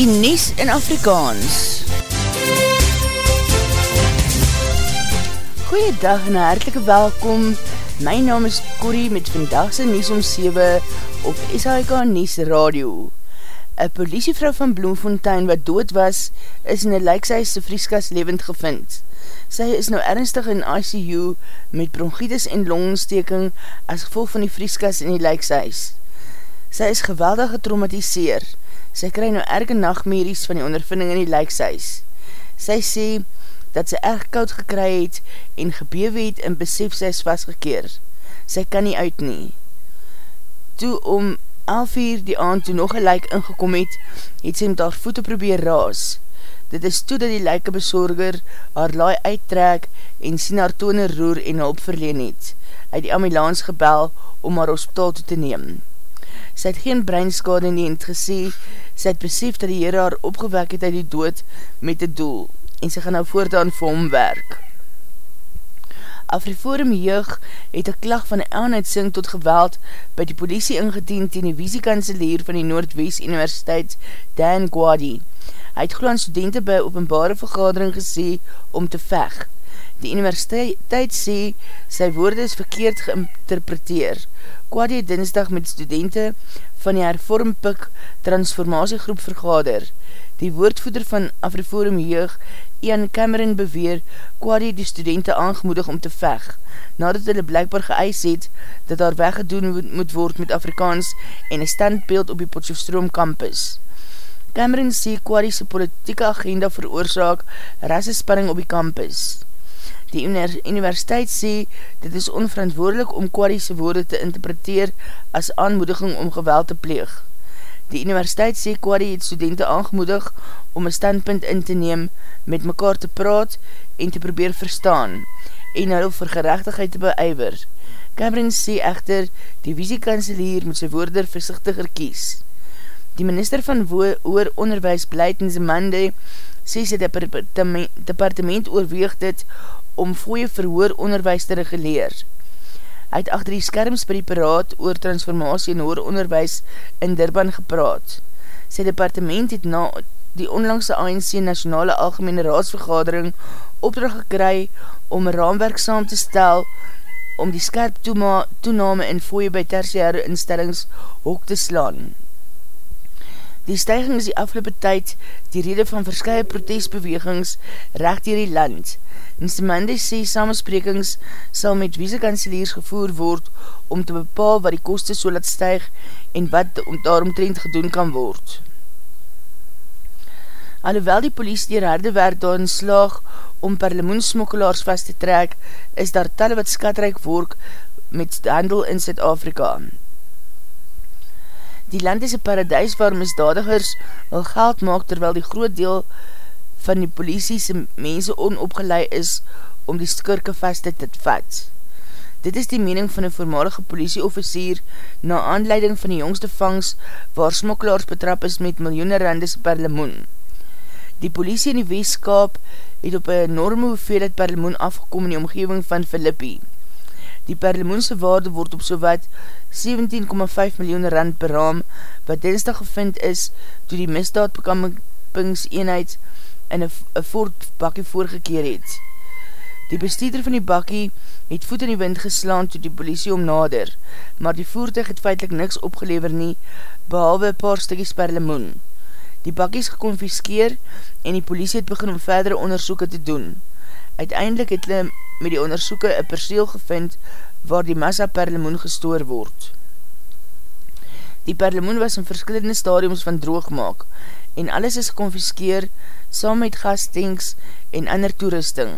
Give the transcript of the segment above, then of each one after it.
die Nies in Afrikaans. Goeiedag en hartelike welkom. My naam is Corrie met vandagse Nies om 7 op SHK Nies Radio. Een politievrou van Bloemfontein wat dood was, is in een lijkseise vrieskas levend gevind. Sy is nou ernstig in ICU met bronchitis en longsteking as gevolg van die vrieskas in die lijkseis. Sy is geweldig getraumatiseer. Sy kry nou erge nachtmeries van die ondervinding in die lijkseis. Sy sê dat sy erg koud gekry het en gebewe het en besef sy is vastgekeer. Sy kan nie uit nie. Toe om 11 uur die aand toe nog een lijk ingekom het, het sy met haar voete probeer raas. Dit is toe dat die lijke bezorger haar laai uittrek en sien haar tone roer en hulp verleen het. Hy het die ambulans gebel om haar hospitaal toe te neem. Sy het geen breinskade nie en het gesê, sy het besef dat die Heere haar opgewek het uit die dood met die doel en sy gaan nou voortaan vir hom werk. Afriforum Jeug het een klag van een aanuitsing tot geweld by die politie ingedien ten die visiekanselier van die Noordwest Universiteit, Dan Gwadi. Hy het gewoon studenten by openbare vergadering gesê om te veg. Die universiteit sê sy woorde is verkeerd geïnterpreteer. Kwadi het dinsdag met studenten van die hervormpik transformatiegroep vergader. Die woordvoeder van Afriforum Jeug, Ian Cameron beweer, Kwadi die studenten aangemoedig om te veg, nadat hulle blijkbaar geëis het, dat daar weggedoen moet word met Afrikaans en een standbeeld op die Potjofstroom campus. Cameron sê Kwadi sy politieke agenda veroorzaak rassespanning op die campus. Die universiteit sê, dit is onverantwoordelik om Kwadi'se woorde te interpreteer as aanmoediging om geweld te pleeg. Die universiteit sê Kwadi het studenten aangemoedig om een standpunt in te neem, met mekaar te praat en te probeer verstaan, en hulle vir gerechtigheid te beuiver. Cameron sê echter, die visiekanselier moet sy woorde versichtiger kies. Die minister van Oor Onderwijs in Zemande sê sy departement oorweeg dit om fooie verhoor onderwijs te reguleer. Hy het achter die skerms by die paraat oor transformatie en hoor onderwijs in Durban gepraat. Sy departement het na die onlangse ANC Nationale Algemene Raadsvergadering opdracht gekry om raamwerk saam te stel om die skerp toename in fooie by tertiare instellings hoek te slaan. Die stijging is die afgelopen tyd die rede van verskye protestbewegings recht hier die land. Nsimande sê samensprekings sal met wiesekanseliers gevoer word om te bepaal wat die koste so laat stijg en wat daaromtrend gedoen kan word. Alhoewel die polies die harde werk daarin slaag om parlemoensmokkelaars vast te trek, is daar talle wat skatryk word met handel in Zuid-Afrika. Die land is een paradijs waar misdadigers wil geld maak terwyl die groot deel van die politiese mense onopgeleid is om die skirke vast te vat. Dit is die mening van een voormalige politieofficier na aanleiding van die jongste vangs waar smokkelaars betrap is met miljoene randes per limoen. Die politie in die weeskap het op een enorme hoeveelheid per limoen afgekom in die omgeving van Philippi. Die perlimoense waarde word op so wat 17,5 miljoen rand per raam, wat dinsdag gevind is toe die misdaadbekampingseenheid in een voort bakkie voorgekeer het. Die bestuurder van die bakkie het voet in die wind geslaan toe die politie omnader, maar die voertuig het feitlik niks opgelever nie, behalwe een paar stikkies per limoen. Die bakkie is geconfiskeer en die politie het begin om verdere onderzoeken te doen. Uiteindelik het hulle met die onderzoeken een perseel gevind waar die massa per limoen gestoor word. Die perlimoen was in verskillende stadiums van droogmaak en alles is geconfiskeer saam met gastenks en ander toerusting.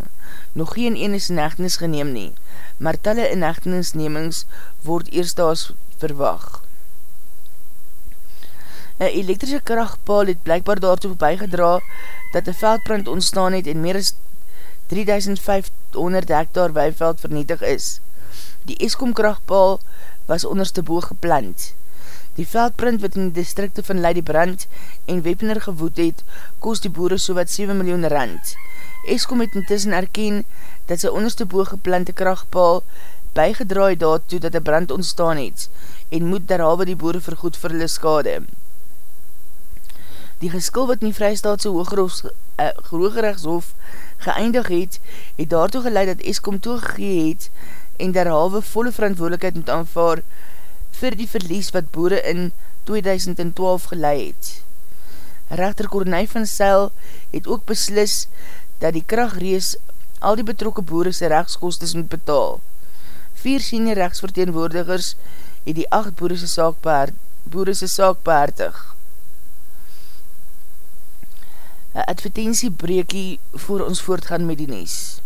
Nog geen ene is nechtenis geneem nie, maar talle innechtenisnemings word eerst daas verwag. Een elektrische krachtpaal het blijkbaar daartoe bijgedra dat die veldbrand ontstaan het en meer as 3500 hektar weiveld vernietig is. Die Eskom krachtpaal was onderste boog geplant. Die veldprint wat in die distrikte van Leidie Brand en Wepner gewoed het, kost die boere so wat 7 miljoen rand. Eskom het intussen erken dat sy onderste boog geplante krachtpaal bijgedraai daartoe dat die brand ontstaan het en moet derhalwe die boere vergoed vir hulle skade. Die geskil wat in die Vrystaatse Hooggerechtshof uh, geëindig het, het daartoe geleid dat Eskom toegegee het en derhalwe volle verantwoordelikheid moet aanvaar vir die verlies wat boere in 2012 geleid het. Rechter Kornei van Seil het ook beslis dat die krachtrees al die betrokke boere sy rechtskostes moet betaal. Vier senior rechtsverteenwoordigers het die acht boere sy saak, behaard, boere sy saak behartig. Een advertentie breekie voor ons voortgaan met die nies.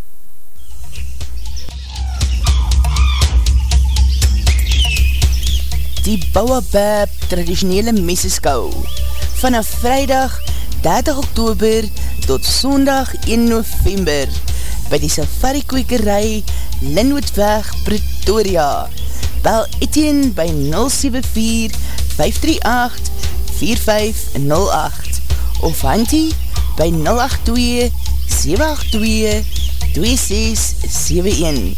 Die Bouwabab traditionele meseskou vanaf vrijdag 30 oktober tot sondag 1 november by die safari kwekerij Linwoodweg Pretoria. Bel Etienne by 074-538-4508 of Hantie by 082-782-2671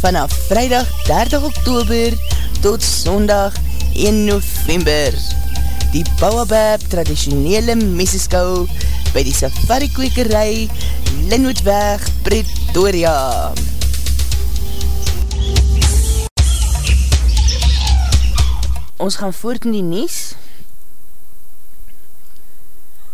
vanaf vrijdag 30 oktober tot sondag 1 november die Bouwabab traditionele meseskou by die safari kwekerij Linwoodweg, Pretoria. Ons gaan voort in die nies.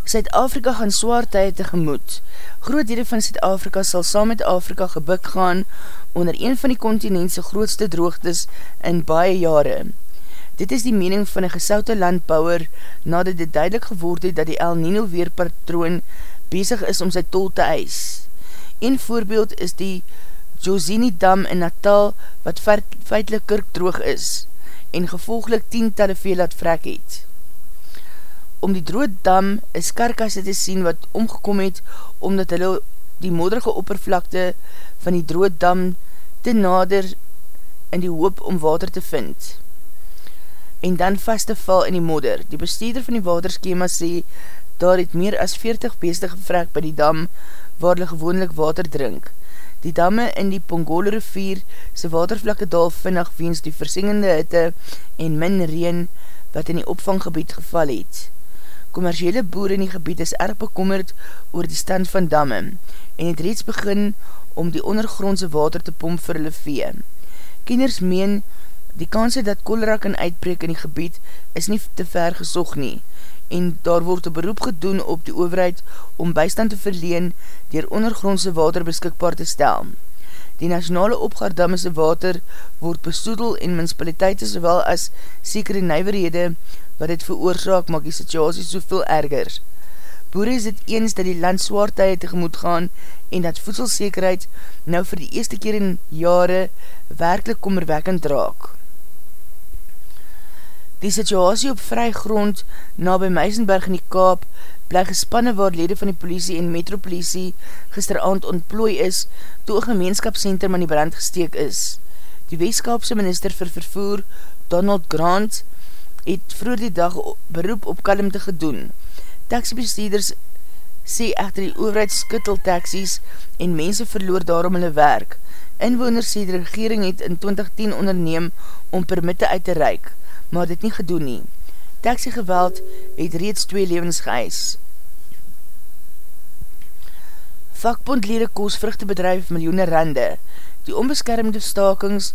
Suid-Afrika gaan zwaar tyd tegemoet. Groot dele van Suid-Afrika sal saam met Afrika gebuk gaan onder een van die continentse grootste droogtes in baie jare. Dit is die mening van een gesoute landbouwer nadat dit duidelik geword het dat die El Nino weerpatroon bezig is om sy tol te eis. Een voorbeeld is die Josini Dam in Natal wat feitlik kirk droog is en gevolglik tientalle veel laat vrek het. Om die drood dam is karkasse te sien wat omgekom het omdat hulle die modderige oppervlakte van die drood dam te nader in die hoop om water te vind en dan vaste val in die modder. Die bestuurder van die waterskema sê, daar het meer as 40 beeste gevrek by die dam waar hulle gewoonlik water drink. Die damme in die Pongole rivier sy watervlakke daal vinnig weens die versingende hitte en min reen wat in die opvanggebied geval het. Commerciële boer in die gebied is erg bekommerd oor die stand van damme en het reeds begin om die ondergrondse water te pomp vir hulle vee. Kieners meen Die kanse dat cholera kan uitbreek in die gebied is nie te ver gesog nie en daar word een beroep gedoen op die overheid om bystand te verleen dier ondergrondse water beskikbaar te stel. Die nationale opgaardammese water word besoedel en municipaliteite sowel as sekere nijverhede wat het veroorzaak maak die situasie soveel erger. Boere is het eens dat die land zwaartuie tegemoet gaan en dat voedselsekerheid nou vir die eerste keer in jare werkelijk kommerwekkend raak. Die situasie op vry grond na by Meisenberg in die Kaap bly gespanne waar lede van die politie en metropolitie gisteravond ontplooi is toe een gemeenskapscentrum aan die brand gesteek is. Die weeskapse minister vir vervoer, Donald Grant, het vroeg die dag beroep op kalmte gedoen. Taxibesteeders sê echter die overheid skuttel taxies en mense verloor daarom hulle werk. Inwoners sê die regering het in 2010 onderneem om permitte uit te reik maar dit nie gedoen nie. Taxi geweld het reeds twee levens geëis. Vakbondlede koos vruchtebedrijf miljoene rande. Die onbeskermde stakings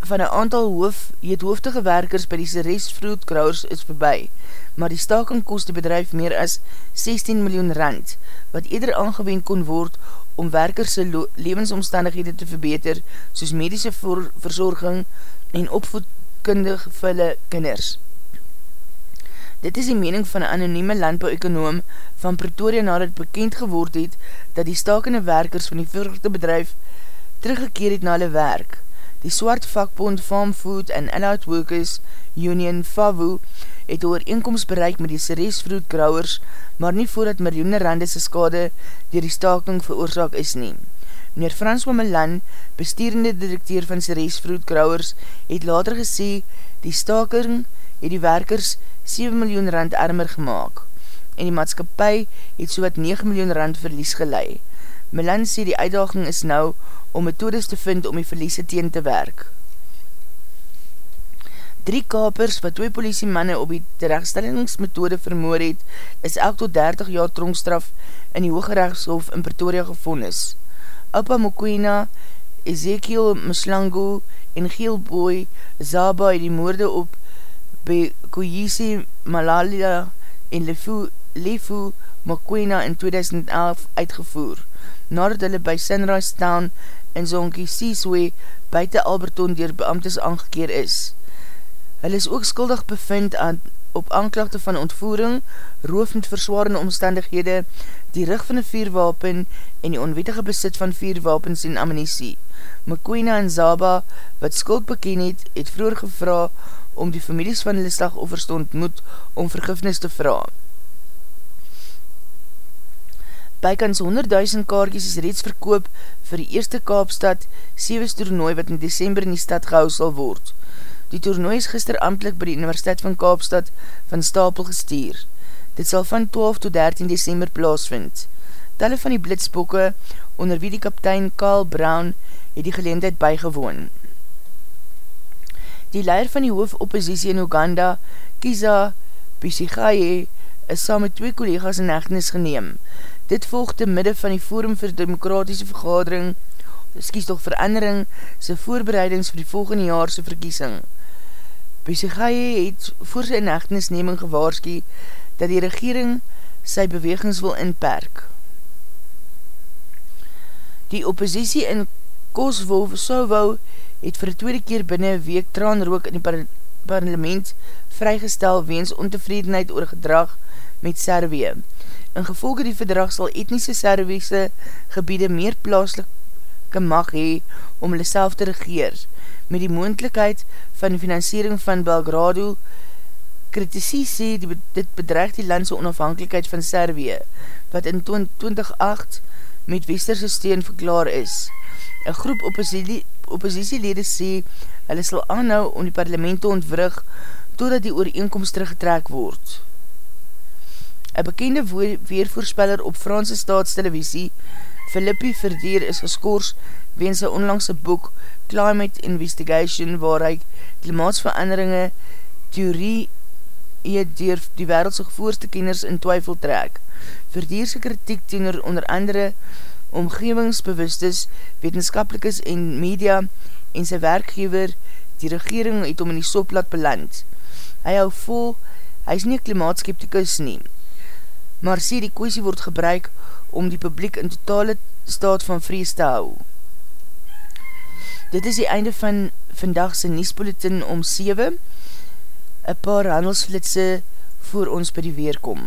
van een aantal hoof, het hoofdige werkers by die Ceres Fruit Growers is voorbij, maar die staking koos die bedrijf meer as 16 miljoen rand, wat eerder aangewend kon word om werkers sy levensomstandighede te verbeter, soos medische verzorging en opvoed kundig vir hulle kinders. Dit is die mening van een anonieme landbouw-ekonoom van Pretoria nadat bekend geword het dat die stakende werkers van die vruchte bedrijf teruggekeer het na hulle werk. Die swart vakbond Farm Food and Allied Workers Union FAVU het oor eenkomst bereik met die Ceres Fruit Growers, maar nie voordat miljoene randese skade dier die staking veroorzaak is neem. Meneer Frans Wammelan, bestuurende directeur van Ceres Fruit Growers, het later gesê, die stakering het die werkers 7 miljoen rand armer gemaakt en die maatskapie het so wat 9 miljoen rand verlies gelei. Melan sê die uitdaging is nou om methodes te vind om die verliese teen te werk. Drie kapers wat twee politiemanne op die terechtstellingsmethode vermoor het, is elk tot 30 jaar tronkstraf in die Hoge Rechtshof in Pretoria gevonnis. Appa Mokwena, Ezekiel Mslango en Geelboy Zaba het die moorde op Bekoyisi Malalia en Lefu, Lefu Mokwena in 2011 uitgevoer, nadat hulle by Sunrise Town in Zonkie Seasway buiten Alberton dier beamtes aangekeer is. Hulle is ook skuldig bevind aan, op aanklachte van ontvoering, roof met verswarende omstandighede, die rug van een vierwapen en die onwetige besit van vierwapens en ammunisie. Mekwena en Zaba, wat skuld beken het, het vroeger gevra om die families van hulle slagoffers te ontmoet om vergifnis te vraag. Bykans 100.000 kaartjes is reeds verkoop vir die eerste Kaapstad 7 toernooi wat in december in die stad gehou sal word. Die toernooi is gister amtlik by die Universiteit van Kaapstad van Stapel gestuur. Dit sal van 12 tot 13 december plaasvind. Telle van die blitsbokke, onder wie die kaptein Carl Brown, het die geleendheid bygewoon. Die leier van die hoofoppositie in Uganda, Kiza Bisigaye, is saam met twee collega's in echtenis geneem. Dit volg te midde van die Forum vir Demokratische Vergadering, skies toch verandering, sy voorbereidings vir die volgende jaarse verkiesing. Besigaie het voor sy inhechtenisneming gewaarski dat die regering sy bewegings wil inperk. Die oppositie in Kosovo het vir die tweede keer binnen een week traanrook in die par parlement vrygestel weens ontevredenheid oor gedrag met Servië. In gevolge die verdrag sal etnische Serviese gebiede meer plaaslike mag hee om hulle self te regeer met die moendlikheid van die financiering van Belgrado. Kritisie sê die, dit bedreig die landse onafhankelijkheid van Servië, wat in 2008 met westerse steun verklaar is. Een groep oppositie, oppositielede sê, hulle sal aanhou om die parlement te ontwrig, totdat die ooreenkomst teruggetrek word. Een bekende weervoorspeller op Franse staatstelevisie, Philippi Verdeer, is geskoors weens sy onlangse boek Climate Investigation waar hy klimaatsveranderinge theorie dier die wereldse gevoerste kenners in twyfel trek. Verdierse kritiek teenoor onder andere omgevingsbewustes, wetenskapelikes en media en sy werkgever die regering het om in die soplat beland. Hy hou vol, hy is nie klimaatskeptikus nie, maar sê die kwestie word gebruik om die publiek in totale staat van vrees te hou. Dit is die einde van vandagse Niespolitin om 7. Een paar handelsflitse voor ons by die weerkom.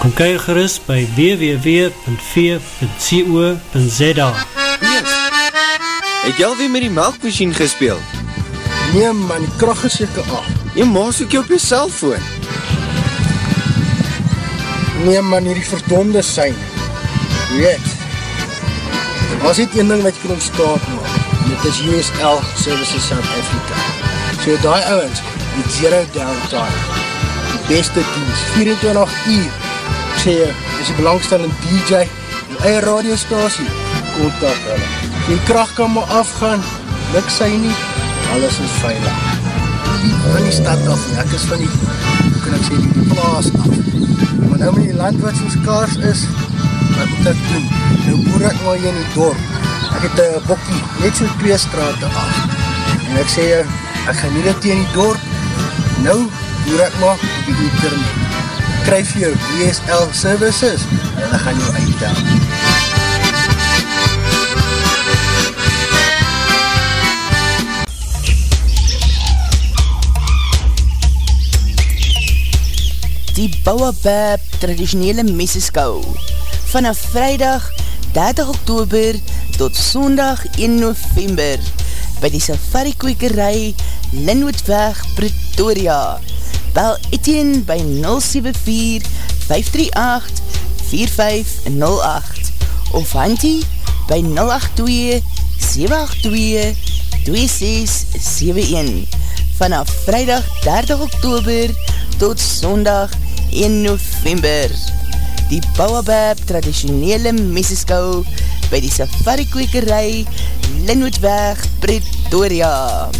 Kom kyk gerust by www.v.co.za Het jy alweer met die melkmachine gespeeld? Nee man, die kracht is jyke af. Jy maas ook jy op jy cellfoon. Nee man, hierdie verdonde sein. Weet, as dit een ding wat jy kan ontstaan maak, dit is USL Services South Africa. So die ouwens, die zero downtime, die beste dienst, 24 uur, sê jy, is die belangstellende DJ, die eie radiostasie, kontak hulle. Die kracht kan maar afgaan, niks sy nie, alles is veilig van die stad af, en ek is van die, hoe kan ek sê, die plaas af. Maar nou met die land wat soos kaars is, wat moet ek doen? Nou boer ek maar hier in die dorp. Ek het een bokkie, net so twee straten af. En ek sê, ek gaan nie dit in die dorp. Nou boer ek maar op die internet. Kryf jou DSL services, en dan gaan jou uitdaan. die Bouwabab traditionele meseskou. Vanaf vrijdag 30 oktober tot zondag 1 november by die safari kwekerij Linwoodweg Pretoria. Bel Etienne by 074-538-4508 of Hantie by 082-782-2671 vanaf vrijdag 30 oktober tot zondag 1 november. Die Bouwabab traditionele meseskou by die safari kwekerij Linwoodweg Pretoria.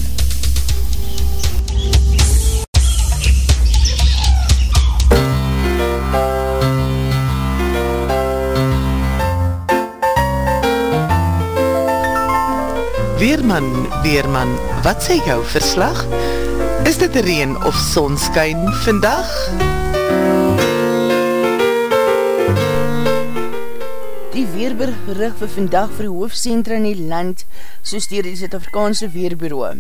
Weerman, Weerman, wat sê jou verslag? Is dit reen of sonskyn vandag? Die weerberig vir vandag vir die hoofdcentra in die land, soos dier die Zuid-Afrikaanse Weerbureau.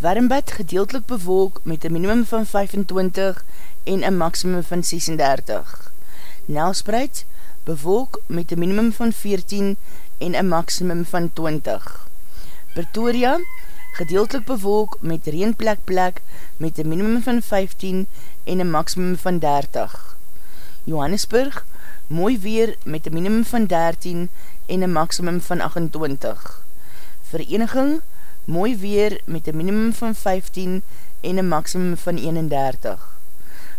Warmbad gedeeltelik bewolk met een minimum van 25 en een maximum van 36. Nelspreid bewolk met een minimum van 14 en een maximum van 20. Pretoria gedeeltelik bewolk met reenplek plek met een minimum van 15 en een maximum van 30. Johannesburg, mooi weer met een minimum van 13 en een maximum van 28. Vereniging, mooi weer met een minimum van 15 en een maximum van 31.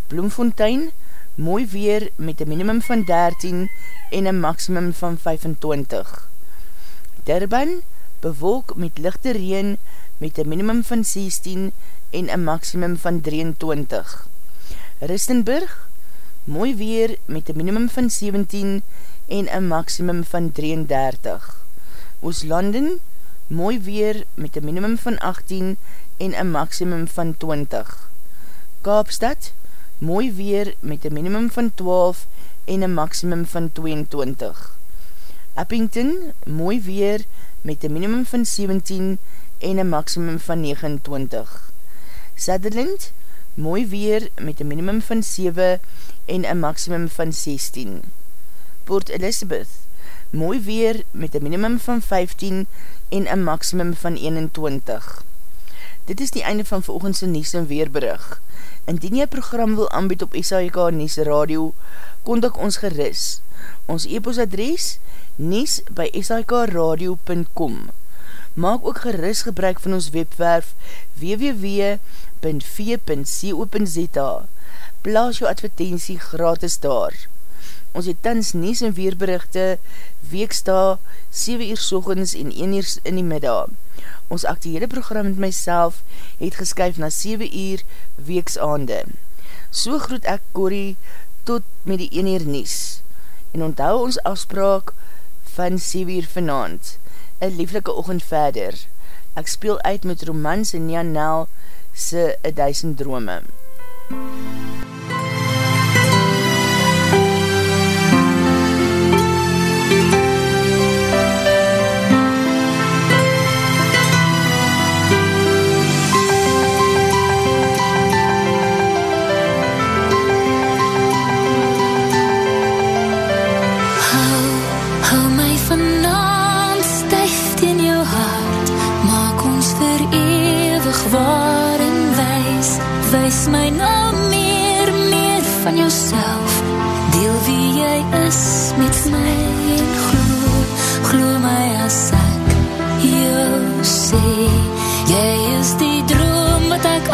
Bloemfontein, mooi weer met een minimum van 13 en een maximum van 25. Durban, bewolk met lichte reen met een minimum van 16 en een maximum van 23. Ristenburg, mooi weer met een minimum van 17 en een maximum van 33. Ooslanden, mooi weer met een minimum van 18 en een maximum van 20. Kaapstad, mooi weer met een minimum van 12 en een maximum van 22. Eppington, mooi weer met een minimum van 17 en een maximum van 29. Sutherland, mooi weer met een minimum van 7 en een maximum van 16. Port Elizabeth, mooi weer met een minimum van 15 en een maximum van 21. Dit is die einde van volgendse Nies en Weerberig. Indien jy program wil aanbied op SAIK Nies Radio, kontak ons geris. Ons e-postadres nies by sikradio.com Maak ook geris gebruik van ons webwerf www.v.co.za Plaas jou advertentie gratis daar. Ons het tans nies en weerberichte weeksta 7 uur sorgens en 1 uur in die middag. Ons actuele program met myself het geskyf na 7 uur weeksaande. So groet ek Corrie tot met die 1 uur nies. En onthou ons afspraak van 7 uur vanavond. Een lieflike ochend verder. Ek speel uit met romans en Jan Nel se 1000 drome. MUZIEK hart Jy is die droom wat ek